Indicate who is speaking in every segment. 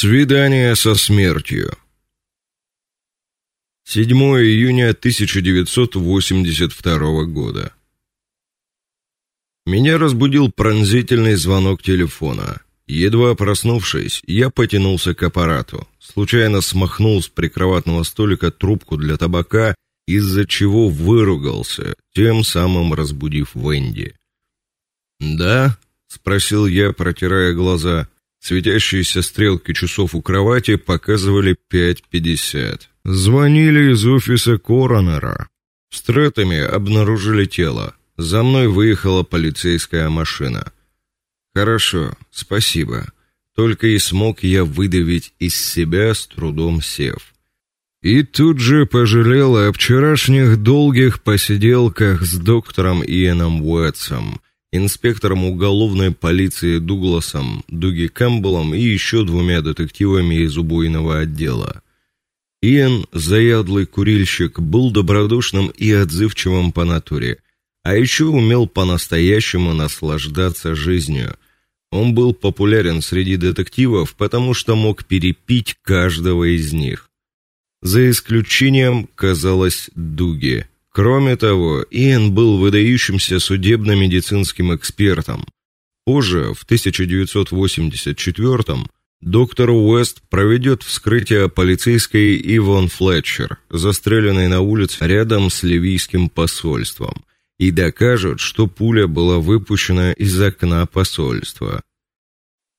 Speaker 1: Свидание со смертью. 7 июня 1982 года. Меня разбудил пронзительный звонок телефона. Едва проснувшись, я потянулся к аппарату, случайно смахнул с прикроватного столика трубку для табака, из-за чего выругался, тем самым разбудив Венди. "Да?" спросил я, протирая глаза. Светящиеся стрелки часов у кровати показывали 5:50. Звонили из офиса коронера. Стрэттами обнаружили тело. За мной выехала полицейская машина. Хорошо, спасибо. Только и смог я выдавить из себя с трудом сев. И тут же пожалел о вчерашних долгих посиделках с доктором Иэном Уэтсом инспектором уголовной полиции Дугласом Дуги Кэмпбеллом и еще двумя детективами из убойного отдела. Иэн, заядлый курильщик, был добродушным и отзывчивым по натуре, а еще умел по-настоящему наслаждаться жизнью. Он был популярен среди детективов, потому что мог перепить каждого из них. За исключением, казалось, Дуги. Кроме того, Иэн был выдающимся судебно-медицинским экспертом. Позже, в 1984 доктор Уэст проведет вскрытие полицейской Ивон Флетчер, застреленной на улице рядом с ливийским посольством, и докажет, что пуля была выпущена из окна посольства.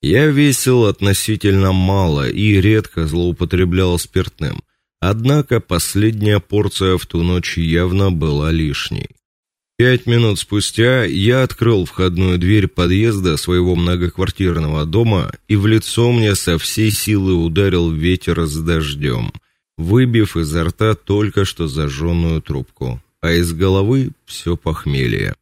Speaker 1: Я весил относительно мало и редко злоупотреблял спиртным. Однако последняя порция в ту ночь явно была лишней. Пять минут спустя я открыл входную дверь подъезда своего многоквартирного дома, и в лицо мне со всей силы ударил ветер с дождем, выбив изо рта только что зажженную трубку, а из головы все похмелье.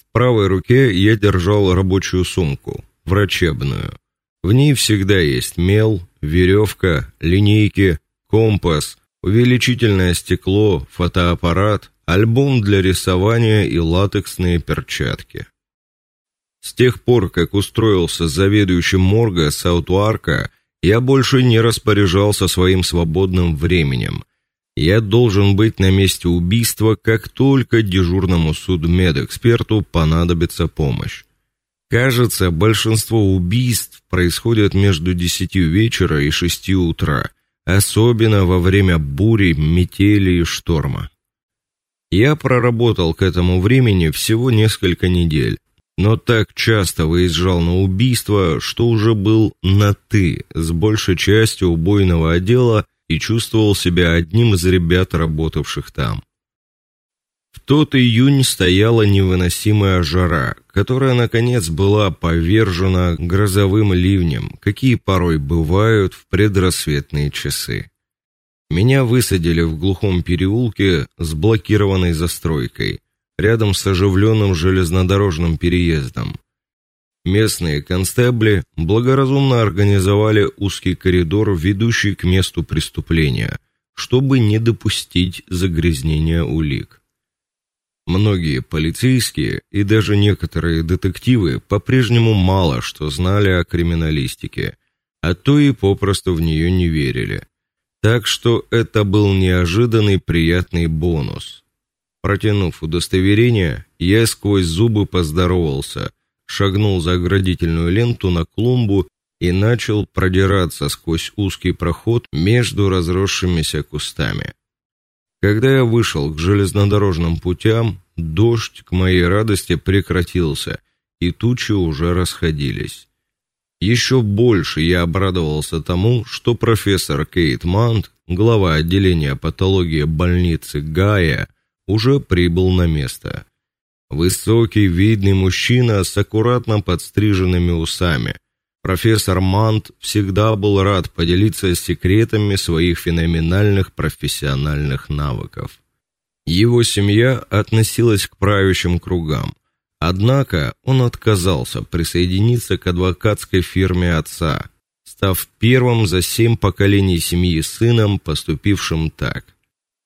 Speaker 1: В правой руке я держал рабочую сумку, врачебную. В ней всегда есть мел, веревка, линейки, компас, увеличительное стекло, фотоаппарат, альбом для рисования и латексные перчатки. С тех пор, как устроился заведующим морга Саутуарка, я больше не распоряжался своим свободным временем. Я должен быть на месте убийства, как только дежурному судмедэксперту понадобится помощь. Кажется, большинство убийств происходят между десятью вечера и шестью утра особенно во время бури, метели и шторма. Я проработал к этому времени всего несколько недель, но так часто выезжал на убийства, что уже был на ты с большей частью убойного отдела и чувствовал себя одним из ребят, работавших там. В тот июнь стояла невыносимая жара, которая наконец была повержена грозовым ливнем, какие порой бывают в предрассветные часы. Меня высадили в глухом переулке с блокированной застройкой, рядом с оживленным железнодорожным переездом. Местные констебли благоразумно организовали узкий коридор, ведущий к месту преступления, чтобы не допустить загрязнения улик. Многие полицейские и даже некоторые детективы по-прежнему мало что знали о криминалистике, а то и попросту в нее не верили. Так что это был неожиданный приятный бонус. Протянув удостоверение, я сквозь зубы поздоровался, шагнул за оградительную ленту на клумбу и начал продираться сквозь узкий проход между разросшимися кустами. Когда я вышел к железнодорожным путям, дождь, к моей радости, прекратился, и тучи уже расходились. Еще больше я обрадовался тому, что профессор Кейт Мант, глава отделения патологии больницы Гая, уже прибыл на место. Высокий, видный мужчина с аккуратно подстриженными усами, Профессор Мант всегда был рад поделиться секретами своих феноменальных профессиональных навыков. Его семья относилась к правящим кругам. Однако он отказался присоединиться к адвокатской фирме отца, став первым за семь поколений семьи сыном, поступившим так.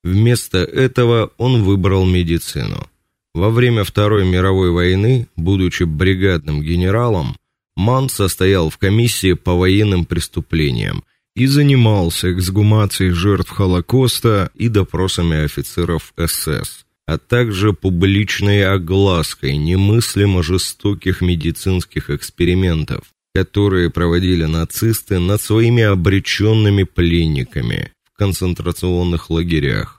Speaker 1: Вместо этого он выбрал медицину. Во время Второй мировой войны, будучи бригадным генералом, Мант состоял в комиссии по военным преступлениям и занимался эксгумацией жертв Холокоста и допросами офицеров СС, а также публичной оглаской немыслимо жестоких медицинских экспериментов, которые проводили нацисты над своими обреченными пленниками в концентрационных лагерях.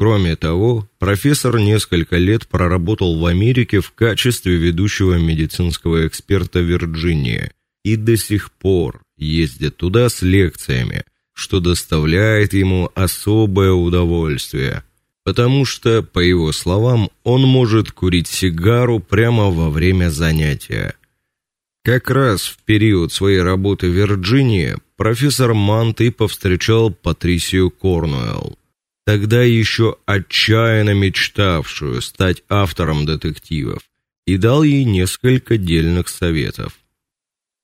Speaker 1: Кроме того, профессор несколько лет проработал в Америке в качестве ведущего медицинского эксперта Вирджинии и до сих пор ездит туда с лекциями, что доставляет ему особое удовольствие, потому что, по его словам, он может курить сигару прямо во время занятия. Как раз в период своей работы в Вирджинии профессор Мант и повстречал Патрисию Корнуэлл, тогда еще отчаянно мечтавшую стать автором детективов, и дал ей несколько дельных советов.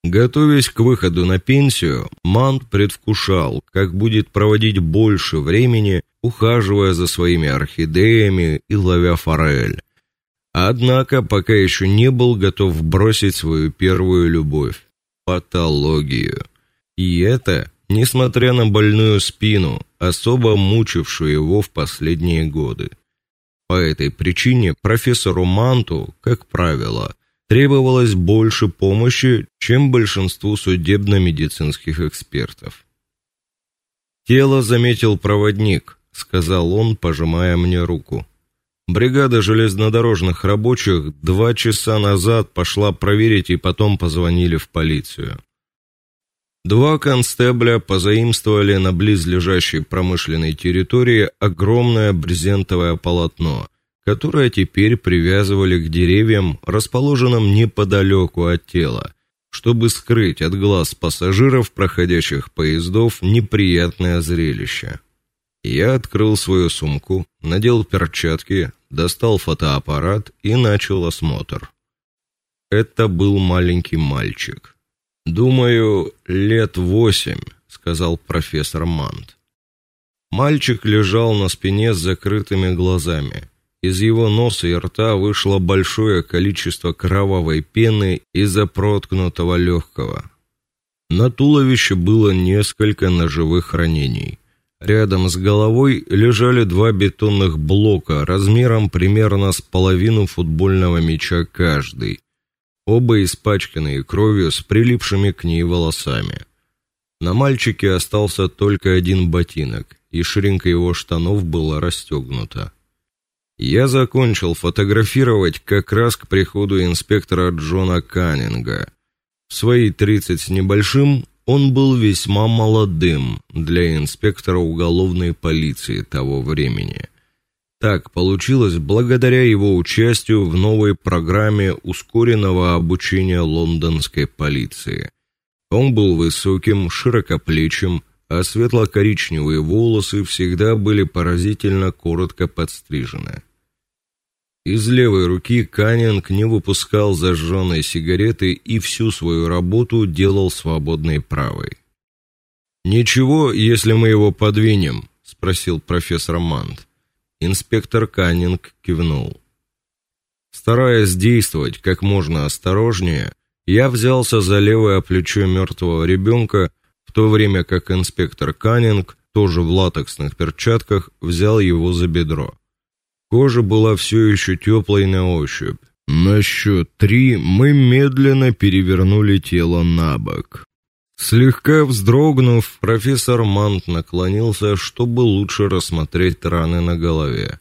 Speaker 1: Готовясь к выходу на пенсию, Мант предвкушал, как будет проводить больше времени, ухаживая за своими орхидеями и ловя форель. Однако пока еще не был готов бросить свою первую любовь патологию. И это несмотря на больную спину, особо мучившую его в последние годы. По этой причине профессору Манту, как правило, требовалось больше помощи, чем большинству судебно-медицинских экспертов. Тело заметил проводник, сказал он, пожимая мне руку. Бригада железнодорожных рабочих два часа назад пошла проверить и потом позвонили в полицию. Два констебля позаимствовали на близлежащей промышленной территории огромное брезентовое полотно, которое теперь привязывали к деревьям, расположенным неподалеку от тела, чтобы скрыть от глаз пассажиров проходящих поездов неприятное зрелище. Я открыл свою сумку, надел перчатки, достал фотоаппарат и начал осмотр. Это был маленький мальчик. Думаю, лет восемь, сказал профессор Мант. Мальчик лежал на спине с закрытыми глазами. Из его носа и рта вышло большое количество кровавой пены из-за проткнутого легкого. На туловище было несколько ножевых ранений. Рядом с головой лежали два бетонных блока размером примерно с половину футбольного мяча каждый оба испачканные кровью с прилипшими к ней волосами. На мальчике остался только один ботинок, и ширинка его штанов была расстегнута. Я закончил фотографировать как раз к приходу инспектора Джона Каннинга. В свои тридцать с небольшим он был весьма молодым для инспектора уголовной полиции того времени. Так получилось благодаря его участию в новой программе ускоренного обучения лондонской полиции. Он был высоким, широкоплечим, а светло-коричневые волосы всегда были поразительно коротко подстрижены. Из левой руки Каннинг не выпускал зажженной сигареты и всю свою работу делал свободной правой. Ничего, если мы его подвинем, спросил профессор Мант. Инспектор Каннинг кивнул. Стараясь действовать как можно осторожнее, я взялся за левое плечо мертвого ребенка, в то время как инспектор Каннинг, тоже в латексных перчатках, взял его за бедро. Кожа была все еще теплой на ощупь. На счет три мы медленно перевернули тело на бок. Слегка вздрогнув, профессор Мант наклонился, чтобы лучше рассмотреть раны на голове.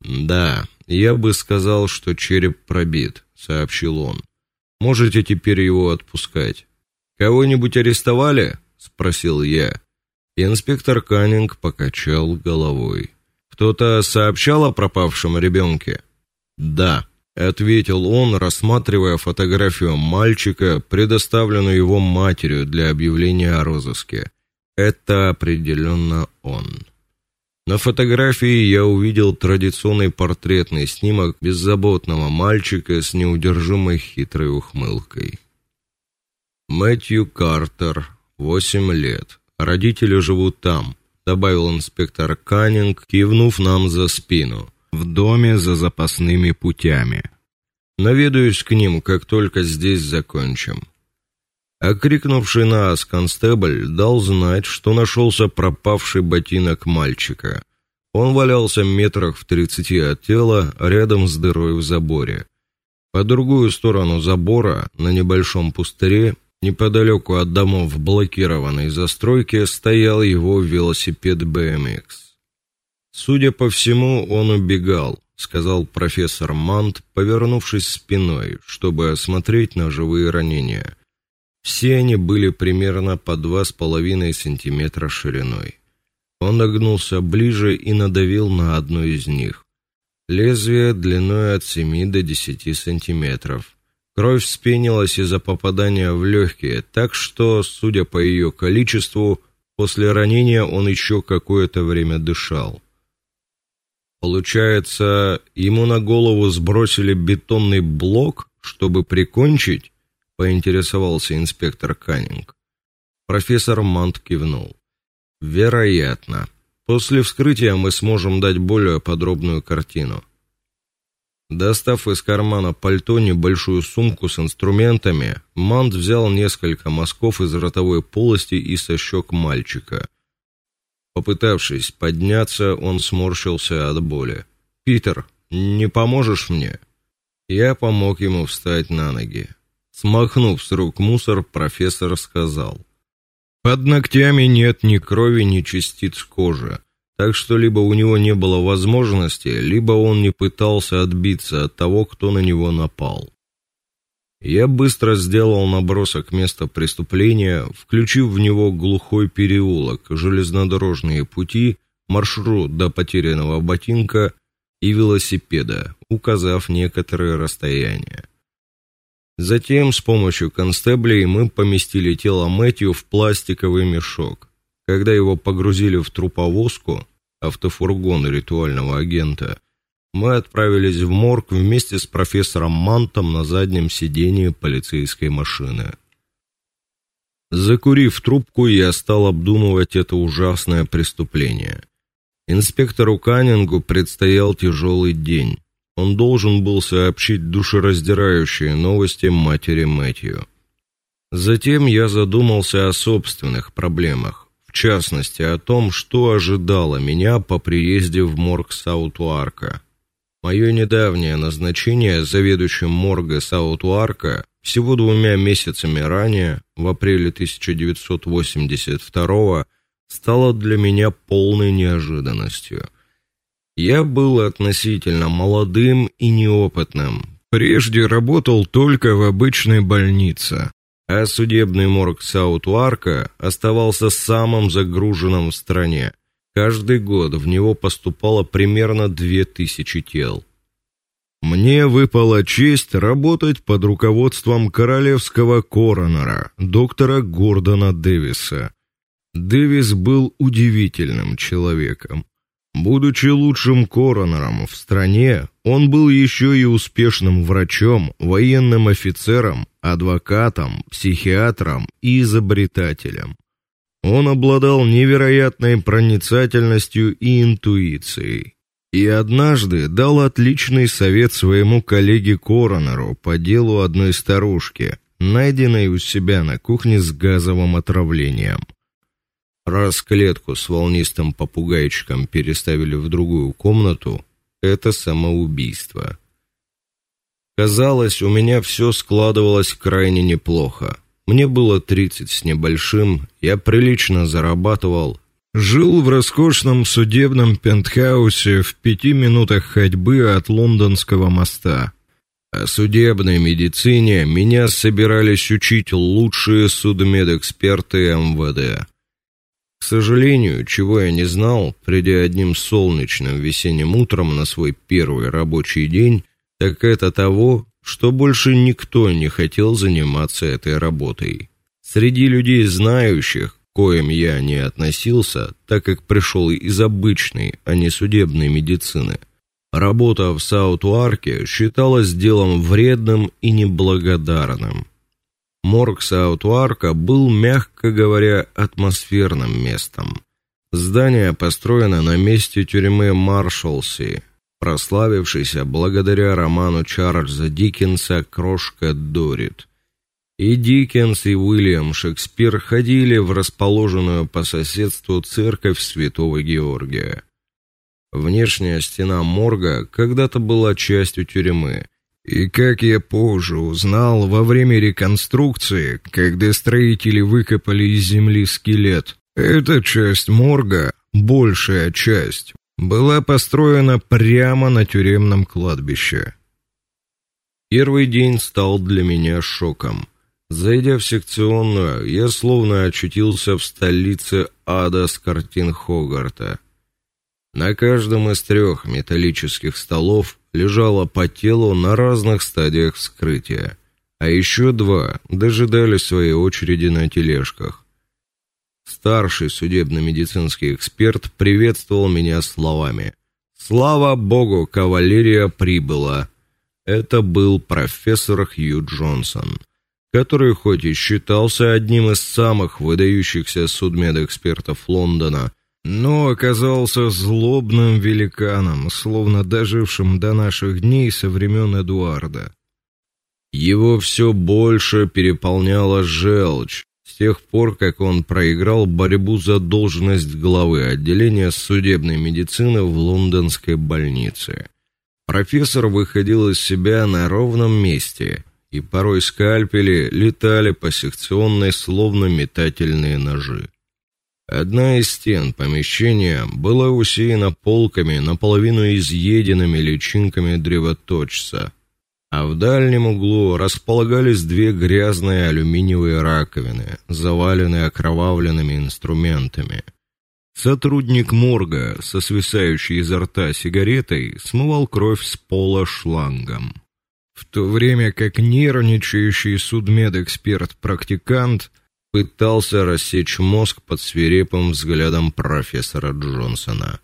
Speaker 1: "Да, я бы сказал, что череп пробит", сообщил он. "Можете теперь его отпускать. Кого-нибудь арестовали?" спросил я. Инспектор Каннинг покачал головой. "Кто-то сообщал о пропавшем ребенке?» "Да" ответил он, рассматривая фотографию мальчика, предоставленную его матерью для объявления о розыске. Это определенно он. На фотографии я увидел традиционный портретный снимок беззаботного мальчика с неудержимой хитрой ухмылкой. Мэтью Картер, 8 лет. Родители живут там, добавил инспектор Каннинг, кивнув нам за спину в доме за запасными путями. Наведаюсь к ним, как только здесь закончим. Окрикнувший нас констебль дал знать, что нашелся пропавший ботинок мальчика. Он валялся метрах в тридцати от тела, рядом с дырой в заборе. По другую сторону забора, на небольшом пустыре, неподалеку от домов блокированной застройки, стоял его велосипед BMX. Судя по всему, он убегал, сказал профессор Мант, повернувшись спиной, чтобы осмотреть ножевые ранения. Все они были примерно по два с половиной сантиметра шириной. Он нагнулся ближе и надавил на одну из них. Лезвие длиной от 7 до 10 сантиметров. Кровь вспенилась из-за попадания в легкие, так что, судя по ее количеству, после ранения он еще какое-то время дышал. Получается, ему на голову сбросили бетонный блок, чтобы прикончить, поинтересовался инспектор Каннинг. Профессор Мант кивнул. Вероятно. После вскрытия мы сможем дать более подробную картину. Достав из кармана пальто небольшую сумку с инструментами, Мант взял несколько мазков из ротовой полости и со щек мальчика. Попытавшись подняться, он сморщился от боли. "Питер, не поможешь мне?" Я помог ему встать на ноги. Смахнув с рук мусор, профессор сказал: под ногтями нет ни крови, ни частиц кожи. Так что либо у него не было возможности, либо он не пытался отбиться от того, кто на него напал. Я быстро сделал набросок места преступления, включив в него глухой переулок, железнодорожные пути, маршрут до потерянного ботинка и велосипеда, указав некоторое расстояние. Затем с помощью констеблей мы поместили тело Мэтью в пластиковый мешок. Когда его погрузили в труповозку, автофургон ритуального агента, мы отправились в морг вместе с профессором Мантом на заднем сидении полицейской машины. Закурив трубку, я стал обдумывать это ужасное преступление. Инспектору Каннингу предстоял тяжелый день он должен был сообщить душераздирающие новости матери Мэтью. Затем я задумался о собственных проблемах, в частности о том, что ожидало меня по приезде в морг Саутуарка. Мое недавнее назначение заведующим морга Саутуарка всего двумя месяцами ранее, в апреле 1982 стало для меня полной неожиданностью – я был относительно молодым и неопытным. Прежде работал только в обычной больнице, а судебный морг Саут-Уарка оставался самым загруженным в стране. Каждый год в него поступало примерно две тысячи тел. Мне выпала честь работать под руководством королевского коронера, доктора Гордона Дэвиса. Дэвис был удивительным человеком. Будучи лучшим коронером в стране, он был еще и успешным врачом, военным офицером, адвокатом, психиатром и изобретателем. Он обладал невероятной проницательностью и интуицией. И однажды дал отличный совет своему коллеге-коронеру по делу одной старушки, найденной у себя на кухне с газовым отравлением. Раз клетку с волнистым попугайчиком переставили в другую комнату, это самоубийство. Казалось, у меня все складывалось крайне неплохо. Мне было тридцать с небольшим, я прилично зарабатывал, жил в роскошном судебном пентхаусе в пяти минутах ходьбы от лондонского моста. О судебной медицине меня собирались учить лучшие судмедэксперты МВД. К сожалению, чего я не знал, придя одним солнечным весенним утром на свой первый рабочий день, так это того, что больше никто не хотел заниматься этой работой. Среди людей знающих, к коим я не относился, так как пришел из обычной, а не судебной медицины, работа в Саут-Уарке считалась делом вредным и неблагодарным. Морг Саутуарка был, мягко говоря, атмосферным местом. Здание построено на месте тюрьмы Маршалси. Прославившийся благодаря роману Чарльза Диккенса Крошка Дорит. И Диккенс, и Уильям Шекспир ходили в расположенную по соседству церковь Святого Георгия. Внешняя стена морга когда-то была частью тюрьмы, и как я позже узнал во время реконструкции, когда строители выкопали из земли скелет, эта часть морга, большая часть, была построена прямо на тюремном кладбище. Первый день стал для меня шоком. Зайдя в секционную, я словно очутился в столице ада с картин Хогарта. На каждом из трех металлических столов лежало по телу на разных стадиях вскрытия, а еще два дожидались своей очереди на тележках. Старший судебно-медицинский эксперт приветствовал меня словами: "Слава богу, кавалерия прибыла". Это был профессор Хью Джонсон, который хоть и считался одним из самых выдающихся судмедэкспертов Лондона, но оказался злобным великаном, словно дожившим до наших дней со времен Эдуарда. Его все больше переполняла желчь с тех пор, как он проиграл борьбу за должность главы отделения судебной медицины в лондонской больнице. Профессор выходил из себя на ровном месте, и порой скальпели летали по секционной словно метательные ножи. Одна из стен помещения была усеяна полками, наполовину изъеденными личинками древоточца, а в дальнем углу располагались две грязные алюминиевые раковины, заваленные окровавленными инструментами. Сотрудник морга со свисающей изо рта сигаретой смывал кровь с пола шлангом. В то время как нервничающий судмедэксперт-практикант пытался рассечь мозг под свирепым взглядом профессора Джонсона.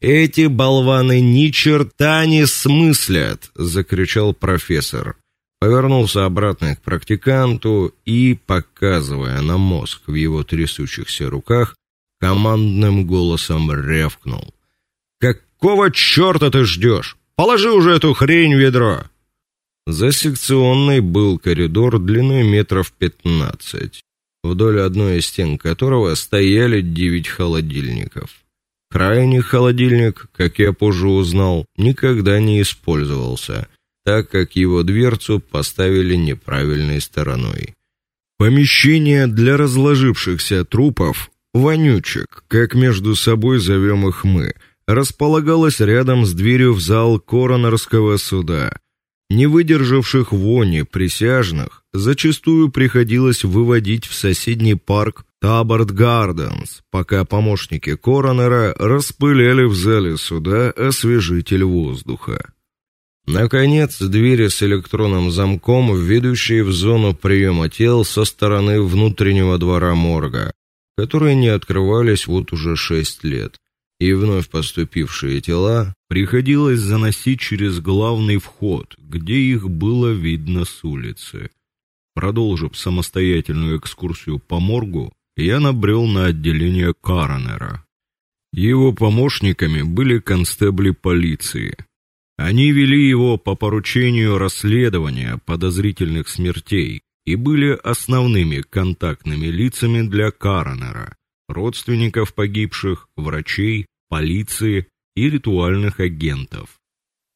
Speaker 1: Эти болваны ни черта не смыслят, закричал профессор. Повернулся обратно к практиканту и, показывая на мозг в его трясущихся руках, командным голосом рявкнул: "Какого чёрта ты ждёшь? Положи уже эту хрень в ведро!" За секционной был коридор длиной метров пятнадцать вдоль одной из стен которого стояли девять холодильников. Крайний холодильник, как я позже узнал, никогда не использовался, так как его дверцу поставили неправильной стороной. Помещение для разложившихся трупов, вонючек, как между собой зовем их мы, располагалось рядом с дверью в зал коронерского суда. Не выдержавших вони присяжных зачастую приходилось выводить в соседний парк Таборд Гарденс, пока помощники коронера распыляли в зале суда освежитель воздуха. Наконец, двери с электронным замком, ведущие в зону приема тел со стороны внутреннего двора морга, которые не открывались вот уже шесть лет, и вновь поступившие тела приходилось заносить через главный вход, где их было видно с улицы. Продолжив самостоятельную экскурсию по моргу, я набрел на отделение коронера. Его помощниками были констебли полиции. Они вели его по поручению расследования подозрительных смертей и были основными контактными лицами для коронера, родственников погибших, врачей, полиции и ритуальных агентов.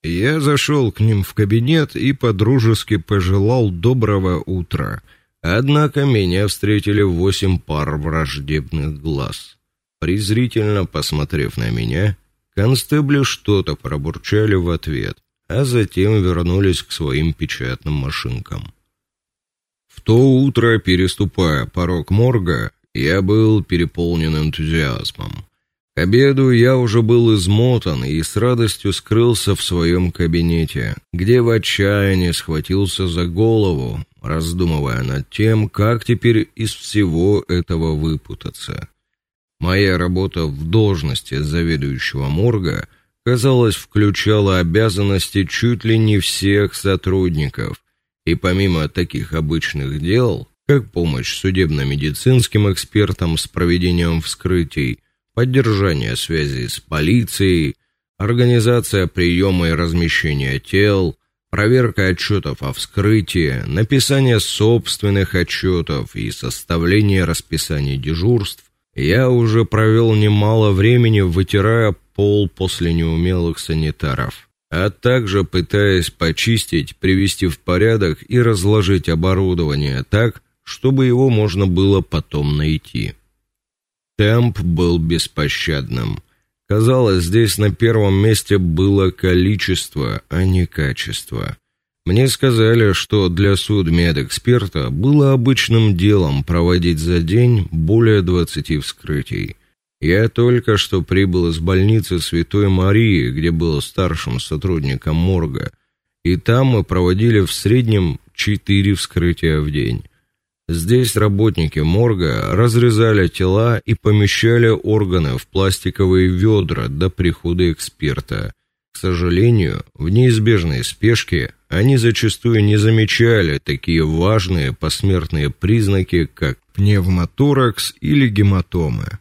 Speaker 1: Я зашел к ним в кабинет и подружески пожелал доброго утра. Однако меня встретили восемь пар враждебных глаз. Презрительно посмотрев на меня, констебли что-то пробурчали в ответ, а затем вернулись к своим печатным машинкам. В то утро, переступая порог морга, я был переполнен энтузиазмом. К обеду я уже был измотан и с радостью скрылся в своем кабинете, где в отчаянии схватился за голову, раздумывая над тем, как теперь из всего этого выпутаться. Моя работа в должности заведующего морга, казалось, включала обязанности чуть ли не всех сотрудников, и помимо таких обычных дел, как помощь судебно-медицинским экспертам с проведением вскрытий, поддержание связи с полицией, организация приема и размещения тел, проверка отчетов о вскрытии, написание собственных отчетов и составление расписаний дежурств, я уже провел немало времени, вытирая пол после неумелых санитаров, а также пытаясь почистить, привести в порядок и разложить оборудование так, чтобы его можно было потом найти. Темп был беспощадным. Казалось, здесь на первом месте было количество, а не качество. Мне сказали, что для судмедэксперта было обычным делом проводить за день более 20 вскрытий. Я только что прибыл из больницы Святой Марии, где был старшим сотрудником морга, и там мы проводили в среднем 4 вскрытия в день. Здесь работники морга разрезали тела и помещали органы в пластиковые ведра до прихода эксперта. К сожалению, в неизбежной спешке они зачастую не замечали такие важные посмертные признаки, как пневмоторакс или гематомы.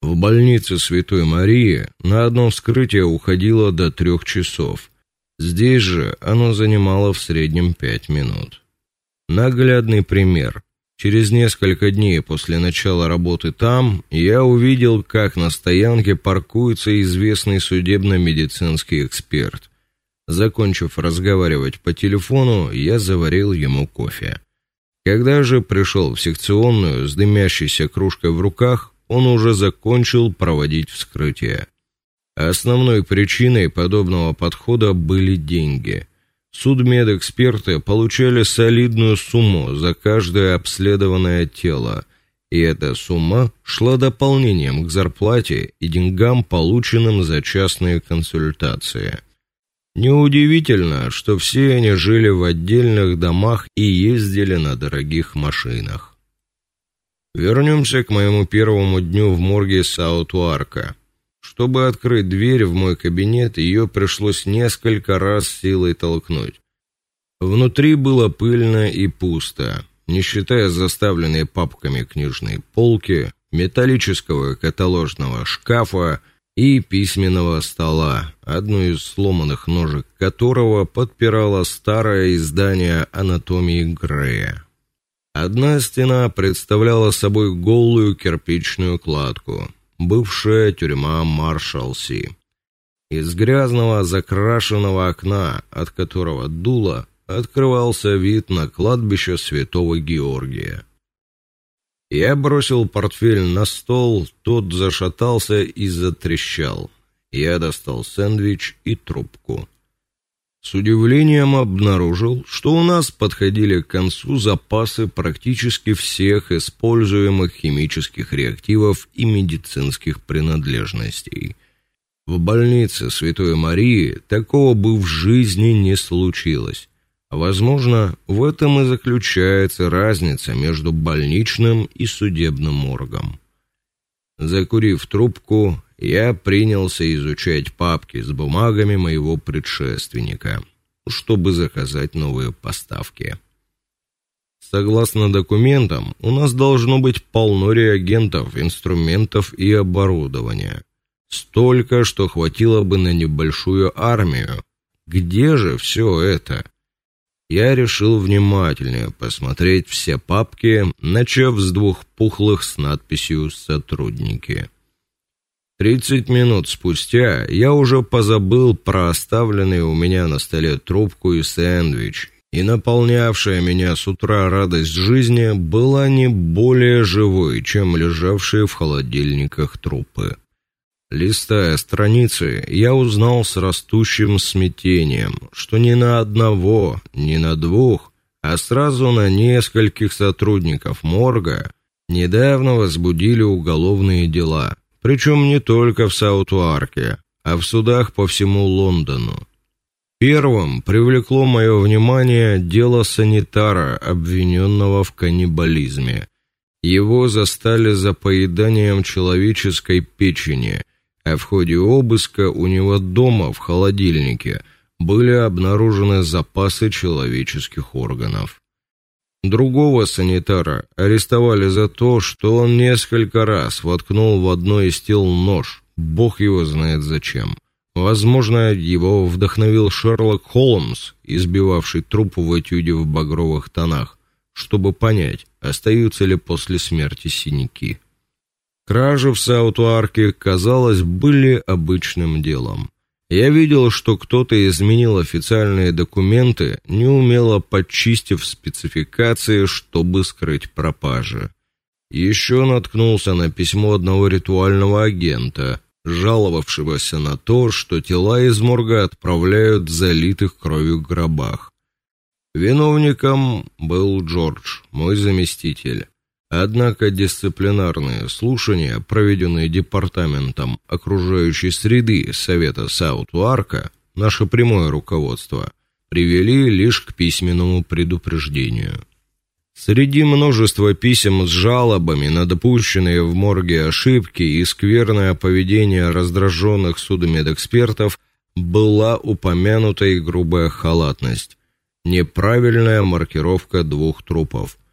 Speaker 1: В больнице Святой Марии на одно вскрытие уходило до трех часов. Здесь же оно занимало в среднем пять минут. Наглядный пример. Через несколько дней после начала работы там я увидел, как на стоянке паркуется известный судебно-медицинский эксперт. Закончив разговаривать по телефону, я заварил ему кофе. Когда же пришел в секционную с дымящейся кружкой в руках, он уже закончил проводить вскрытие. Основной причиной подобного подхода были деньги. Судмедэксперты получали солидную сумму за каждое обследованное тело, и эта сумма шла дополнением к зарплате и деньгам, полученным за частные консультации. Неудивительно, что все они жили в отдельных домах и ездили на дорогих машинах. Вернемся к моему первому дню в морге Саут-Уарка. Чтобы открыть дверь в мой кабинет, ее пришлось несколько раз силой толкнуть. Внутри было пыльно и пусто, не считая заставленной папками книжной полки, металлического каталожного шкафа и письменного стола, одну из сломанных ножек которого подпирало старое издание Анатомии Грея. Одна стена представляла собой голую кирпичную кладку, бывшая тюрьма Маршалси. Из грязного закрашенного окна, от которого дуло, открывался вид на кладбище Святого Георгия. Я бросил портфель на стол, тот зашатался и затрещал. Я достал сэндвич и трубку. С удивлением обнаружил, что у нас подходили к концу запасы практически всех используемых химических реактивов и медицинских принадлежностей. В больнице Святой Марии такого бы в жизни не случилось. Возможно, в этом и заключается разница между больничным и судебным моргом. Закурив трубку, я принялся изучать папки с бумагами моего предшественника, чтобы заказать новые поставки. Согласно документам, у нас должно быть полно реагентов, инструментов и оборудования. Столько, что хватило бы на небольшую армию. Где же все это? Я решил внимательнее посмотреть все папки, начав с двух пухлых с надписью «Сотрудники». Тридцать минут спустя я уже позабыл про оставленные у меня на столе трубку и сэндвич, и наполнявшая меня с утра радость жизни была не более живой, чем лежавшие в холодильниках трупы. Листая страницы, я узнал с растущим смятением, что ни на одного, ни на двух, а сразу на нескольких сотрудников морга недавно возбудили уголовные дела причем не только в Саут-Уарке, а в судах по всему Лондону. Первым привлекло мое внимание дело санитара, обвиненного в каннибализме. Его застали за поеданием человеческой печени, а в ходе обыска у него дома в холодильнике были обнаружены запасы человеческих органов. Другого санитара арестовали за то, что он несколько раз воткнул в одно из тел нож, бог его знает зачем. Возможно, его вдохновил Шерлок Холмс, избивавший труп в этюде в багровых тонах, чтобы понять, остаются ли после смерти синяки. Кражи в Саут-Арке, казалось, были обычным делом. Я видел, что кто-то изменил официальные документы, неумело подчистив спецификации, чтобы скрыть пропажи. Еще наткнулся на письмо одного ритуального агента, жаловавшегося на то, что тела из морга отправляют в залитых кровью гробах. Виновником был Джордж, мой заместитель. Однако дисциплинарные слушания, проведенные департаментом окружающей среды Совета Саут-Уарка, наше прямое руководство, привели лишь к письменному предупреждению. Среди множества писем с жалобами на допущенные в морге ошибки и скверное поведение раздраженных судмедэкспертов была упомянута и грубая халатность, неправильная маркировка двух трупов –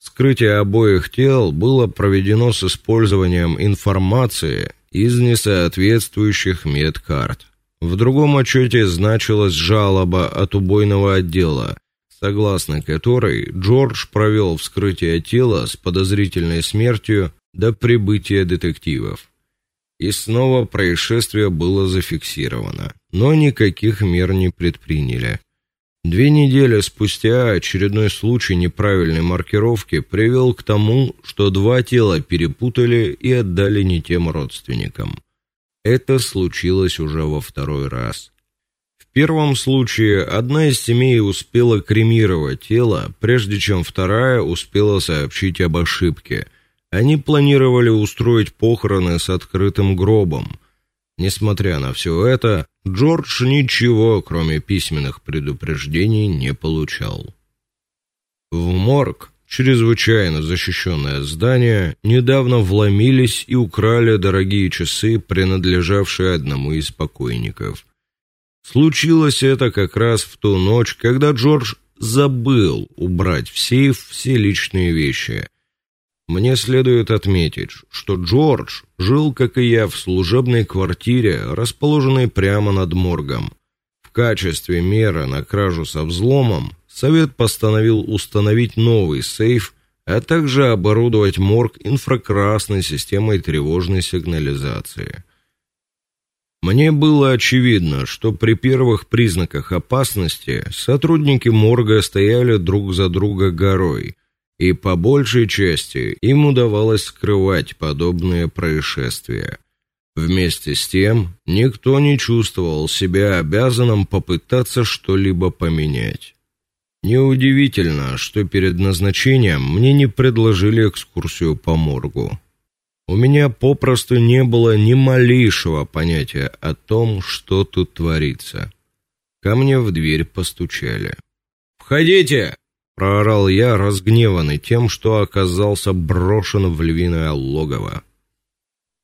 Speaker 1: Скрытие обоих тел было проведено с использованием информации из несоответствующих медкарт. В другом отчете значилась жалоба от убойного отдела, согласно которой Джордж провел вскрытие тела с подозрительной смертью до прибытия детективов. И снова происшествие было зафиксировано, но никаких мер не предприняли. Две недели спустя очередной случай неправильной маркировки привел к тому, что два тела перепутали и отдали не тем родственникам. Это случилось уже во второй раз. В первом случае одна из семей успела кремировать тело, прежде чем вторая успела сообщить об ошибке. Они планировали устроить похороны с открытым гробом. Несмотря на все это, Джордж ничего, кроме письменных предупреждений, не получал. В морг, чрезвычайно защищенное здание, недавно вломились и украли дорогие часы, принадлежавшие одному из покойников. Случилось это как раз в ту ночь, когда Джордж забыл убрать в сейф все личные вещи – мне следует отметить, что Джордж жил, как и я, в служебной квартире, расположенной прямо над моргом. В качестве меры на кражу со взломом совет постановил установить новый сейф, а также оборудовать морг инфракрасной системой тревожной сигнализации. Мне было очевидно, что при первых признаках опасности сотрудники морга стояли друг за друга горой, и по большей части им удавалось скрывать подобные происшествия. Вместе с тем, никто не чувствовал себя обязанным попытаться что-либо поменять. Неудивительно, что перед назначением мне не предложили экскурсию по моргу. У меня попросту не было ни малейшего понятия о том, что тут творится. Ко мне в дверь постучали. "Входите", проорал я, разгневанный тем, что оказался брошен в львиное логово.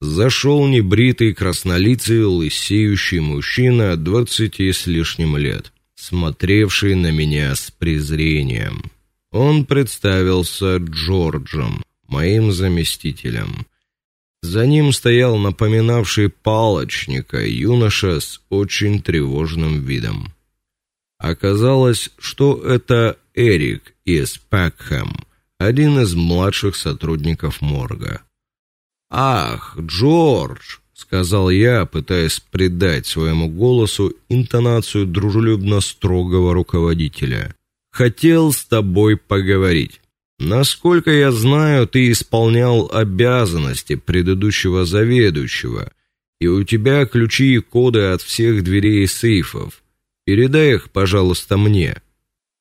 Speaker 1: Зашел небритый, краснолицый, лысеющий мужчина двадцати с лишним лет, смотревший на меня с презрением. Он представился Джорджем, моим заместителем. За ним стоял напоминавший палочника юноша с очень тревожным видом. Оказалось, что это Эрик из Пэкхэм, один из младших сотрудников морга. "Ах, Джордж", сказал я, пытаясь придать своему голосу интонацию дружелюбно строгого руководителя. "Хотел с тобой поговорить. Насколько я знаю, ты исполнял обязанности предыдущего заведующего, и у тебя ключи и коды от всех дверей и сейфов. Передай их, пожалуйста, мне".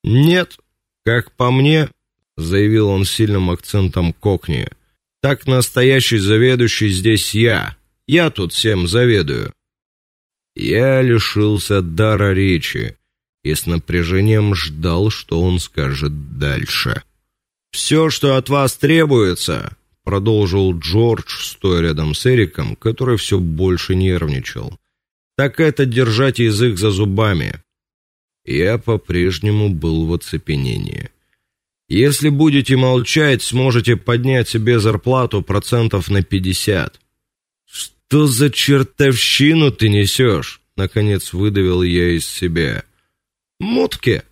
Speaker 1: "Нет", как по мне, заявил он с сильным акцентом кокни. Так настоящий заведующий здесь я. Я тут всем заведую. Я лишился дара речи и с напряжением ждал, что он скажет дальше. «Все, что от вас требуется, продолжил Джордж, стоя рядом с Эриком, который все больше нервничал. Так это держать язык за зубами. Я по-прежнему был в оцепенении. Если будете молчать, сможете поднять себе зарплату процентов на пятьдесят. Что за чертовщину ты несешь? наконец выдавил я из себя. Мутки,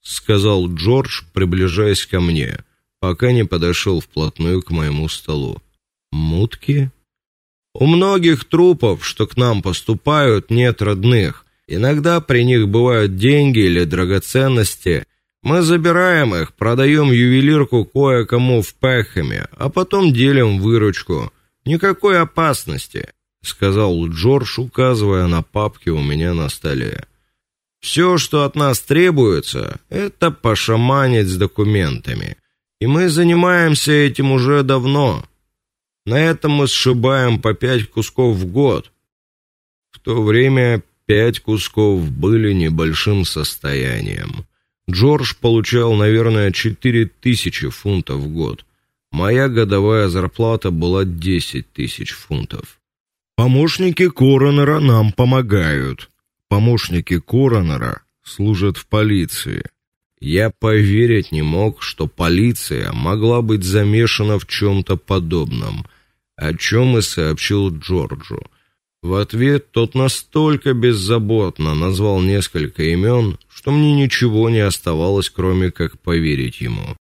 Speaker 1: сказал Джордж, приближаясь ко мне, пока не подошел вплотную к моему столу. Мутки? У многих трупов, что к нам поступают, нет родных. Иногда при них бывают деньги или драгоценности. Мы забираем их, продаем ювелирку кое-кому в Пэхэме, а потом делим выручку. Никакой опасности, сказал Джордж, указывая на папки у меня на столе. Все, что от нас требуется, это пошаманить с документами. И мы занимаемся этим уже давно. На этом мы сшибаем по пять кусков в год. В то время пять кусков были небольшим состоянием. Джордж получал, наверное, четыре тысячи фунтов в год. Моя годовая зарплата была десять тысяч фунтов. Помощники коронера нам помогают. Помощники коронера служат в полиции. Я поверить не мог, что полиция могла быть замешана в чем то подобном, о чем и сообщил Джорджу. В ответ тот настолько беззаботно назвал несколько имен, что мне ничего не оставалось, кроме как поверить ему.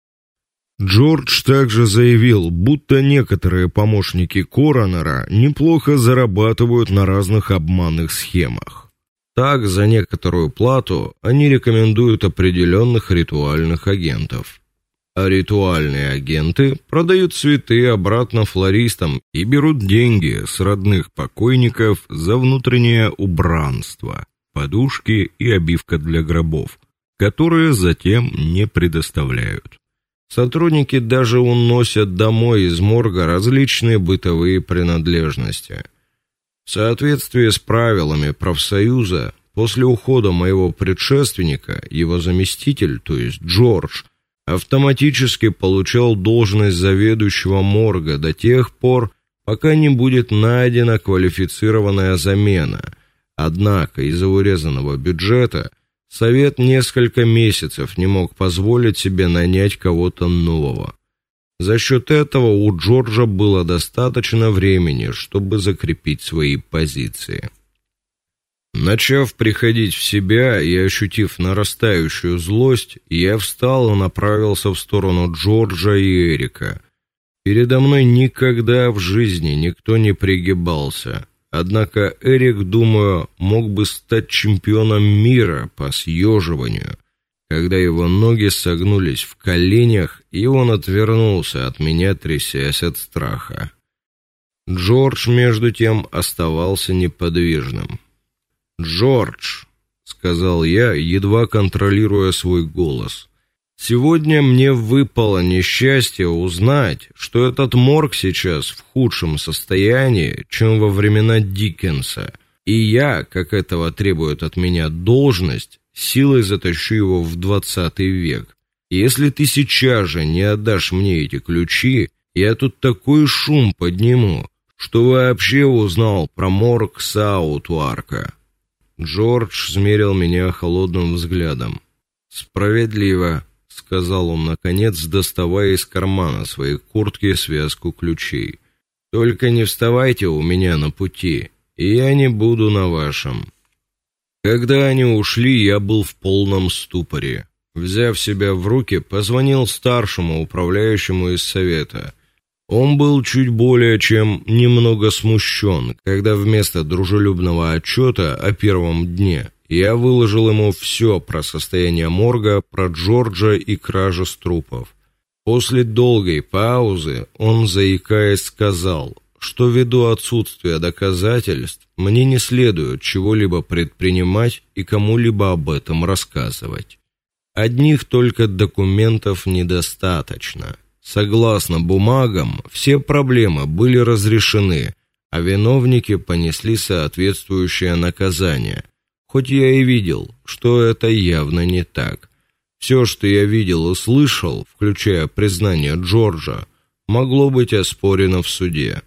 Speaker 1: Джордж также заявил, будто некоторые помощники коронера неплохо зарабатывают на разных обманных схемах. Так, за некоторую плату они рекомендуют определенных ритуальных агентов. А ритуальные агенты продают цветы обратно флористам и берут деньги с родных покойников за внутреннее убранство, подушки и обивка для гробов, которые затем не предоставляют. Сотрудники даже уносят домой из морга различные бытовые принадлежности. В соответствии с правилами профсоюза, после ухода моего предшественника, его заместитель, то есть Джордж, автоматически получал должность заведующего морга до тех пор, пока не будет найдена квалифицированная замена. Однако из-за урезанного бюджета совет несколько месяцев не мог позволить себе нанять кого-то нового. За счет этого у Джорджа было достаточно времени, чтобы закрепить свои позиции. Начав приходить в себя и ощутив нарастающую злость, я встал и направился в сторону Джорджа и Эрика. Передо мной никогда в жизни никто не пригибался. Однако Эрик, думаю, мог бы стать чемпионом мира по съеживанию. Когда его ноги согнулись в коленях, и он отвернулся от меня, трясясь от страха. Джордж между тем оставался неподвижным. "Джордж", сказал я, едва контролируя свой голос. Сегодня мне выпало несчастье узнать, что этот морг сейчас в худшем состоянии, чем во времена Диккенса. И я, как этого требует от меня должность, силой затащу его в двадцатый век. Если ты сейчас же не отдашь мне эти ключи, я тут такой шум подниму, что вообще узнал про морг Саутуарка. Джордж смерил меня холодным взглядом. Справедливо, сказал он наконец, доставая из кармана своей куртки связку ключей. Только не вставайте у меня на пути, и я не буду на вашем. Когда они ушли, я был в полном ступоре. Взяв себя в руки, позвонил старшему управляющему из совета. Он был чуть более чем немного смущен, когда вместо дружелюбного отчета о первом дне я выложил ему все про состояние морга, про Джорджа и кражу с трупов. После долгой паузы он заикаясь сказал, что ввиду отсутствия доказательств мне не следует чего-либо предпринимать и кому-либо об этом рассказывать. Одних только документов недостаточно. Согласно бумагам, все проблемы были разрешены, а виновники понесли соответствующее наказание. Хоть я и видел, что это явно не так. Все, что я видел и слышал, включая признание Джорджа, могло быть оспорено в суде.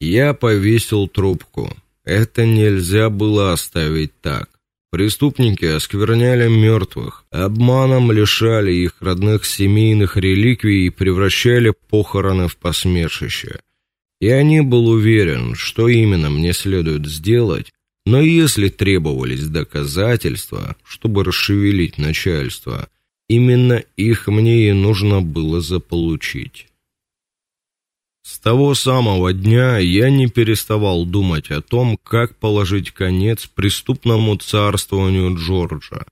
Speaker 1: Я повесил трубку. Это нельзя было оставить так. Преступники оскверняли мертвых, обманом лишали их родных семейных реликвий и превращали похороны в посмешище. Я не был уверен, что именно мне следует сделать, Но если требовались доказательства, чтобы расшевелить начальство, именно их мне и нужно было заполучить. С того самого дня я не переставал думать о том, как положить конец преступному царствованию Джорджа.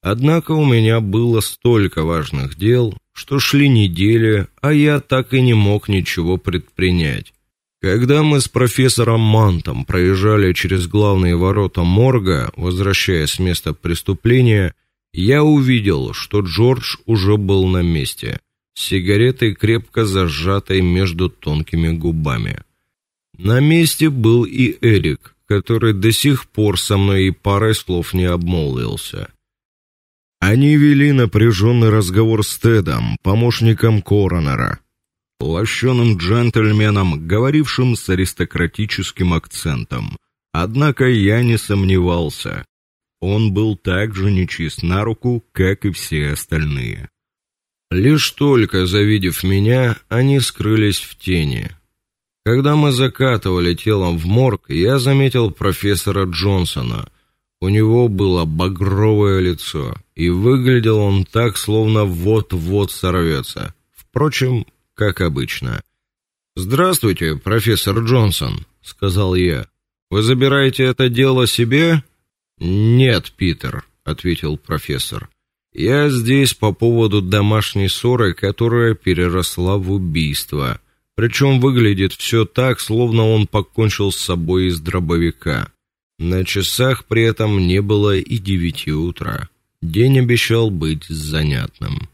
Speaker 1: Однако у меня было столько важных дел, что шли недели, а я так и не мог ничего предпринять. Когда мы с профессором Мантом проезжали через главные ворота морга, возвращаясь с места преступления, я увидел, что Джордж уже был на месте, сигаретой крепко зажатой между тонкими губами. На месте был и Эрик, который до сих пор со мной и парой слов не обмолвился. Они вели напряженный разговор с Тедом, помощником коронера, лощеным джентльменом, говорившим с аристократическим акцентом. Однако я не сомневался. Он был так же нечист на руку, как и все остальные. Лишь только завидев меня, они скрылись в тени. Когда мы закатывали тело в морг, я заметил профессора Джонсона. У него было багровое лицо, и выглядел он так, словно вот-вот сорвется. Впрочем, как обычно. Здравствуйте, профессор Джонсон, сказал я. Вы забираете это дело себе? Нет, Питер, ответил профессор. Я здесь по поводу домашней ссоры, которая переросла в убийство. Причем выглядит все так, словно он покончил с собой из дробовика. На часах при этом не было и девяти утра. День обещал быть занятным.